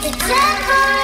the devil